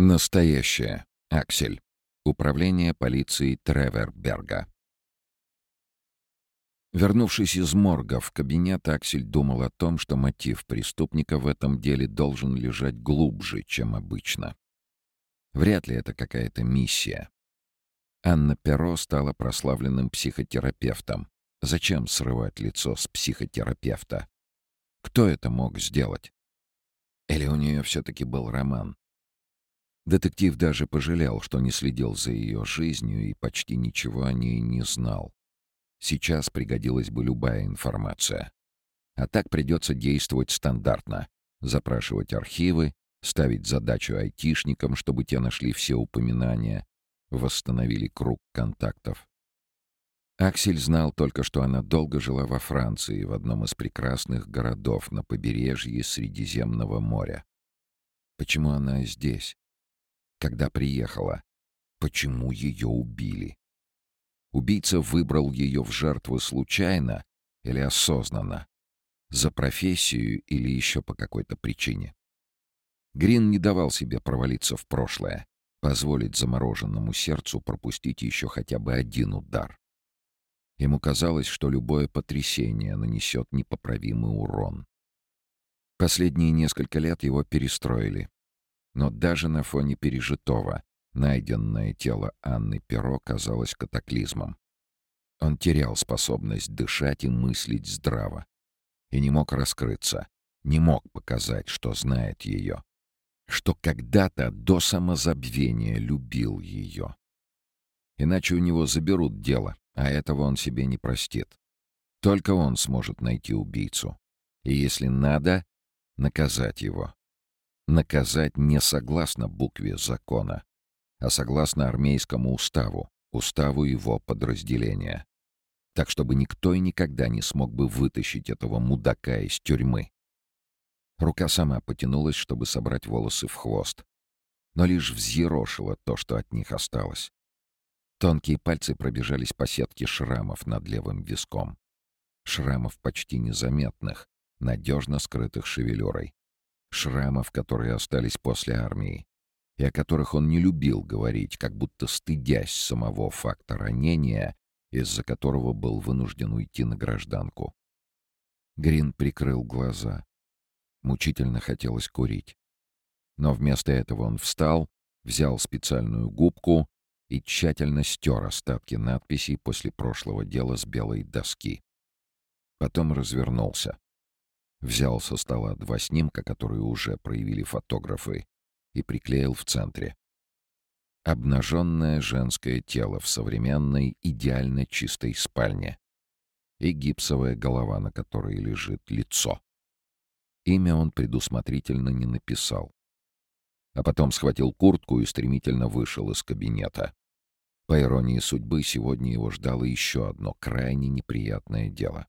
Настоящее. Аксель. Управление полиции Треверберга. Вернувшись из морга в кабинет, Аксель думал о том, что мотив преступника в этом деле должен лежать глубже, чем обычно. Вряд ли это какая-то миссия. Анна Перо стала прославленным психотерапевтом. Зачем срывать лицо с психотерапевта? Кто это мог сделать? Или у нее все-таки был роман? Детектив даже пожалел, что не следил за ее жизнью и почти ничего о ней не знал. Сейчас пригодилась бы любая информация. А так придется действовать стандартно. Запрашивать архивы, ставить задачу айтишникам, чтобы те нашли все упоминания, восстановили круг контактов. Аксель знал только, что она долго жила во Франции, в одном из прекрасных городов на побережье Средиземного моря. Почему она здесь? Когда приехала. Почему ее убили? Убийца выбрал ее в жертву случайно или осознанно? За профессию или еще по какой-то причине? Грин не давал себе провалиться в прошлое, позволить замороженному сердцу пропустить еще хотя бы один удар. Ему казалось, что любое потрясение нанесет непоправимый урон. Последние несколько лет его перестроили, но даже на фоне пережитого найденное тело Анны Перо казалось катаклизмом. Он терял способность дышать и мыслить здраво. И не мог раскрыться, не мог показать, что знает ее. Что когда-то до самозабвения любил ее. Иначе у него заберут дело, а этого он себе не простит. Только он сможет найти убийцу. И если надо, наказать его. Наказать не согласно букве закона, а согласно армейскому уставу, уставу его подразделения. Так, чтобы никто и никогда не смог бы вытащить этого мудака из тюрьмы. Рука сама потянулась, чтобы собрать волосы в хвост, но лишь взъерошила то, что от них осталось. Тонкие пальцы пробежались по сетке шрамов над левым виском. Шрамов почти незаметных, надежно скрытых шевелюрой шрамов, которые остались после армии, и о которых он не любил говорить, как будто стыдясь самого факта ранения, из-за которого был вынужден уйти на гражданку. Грин прикрыл глаза. Мучительно хотелось курить. Но вместо этого он встал, взял специальную губку и тщательно стер остатки надписей после прошлого дела с белой доски. Потом развернулся. Взял со стола два снимка, которые уже проявили фотографы, и приклеил в центре. Обнаженное женское тело в современной, идеально чистой спальне. И гипсовая голова, на которой лежит лицо. Имя он предусмотрительно не написал. А потом схватил куртку и стремительно вышел из кабинета. По иронии судьбы, сегодня его ждало еще одно крайне неприятное дело.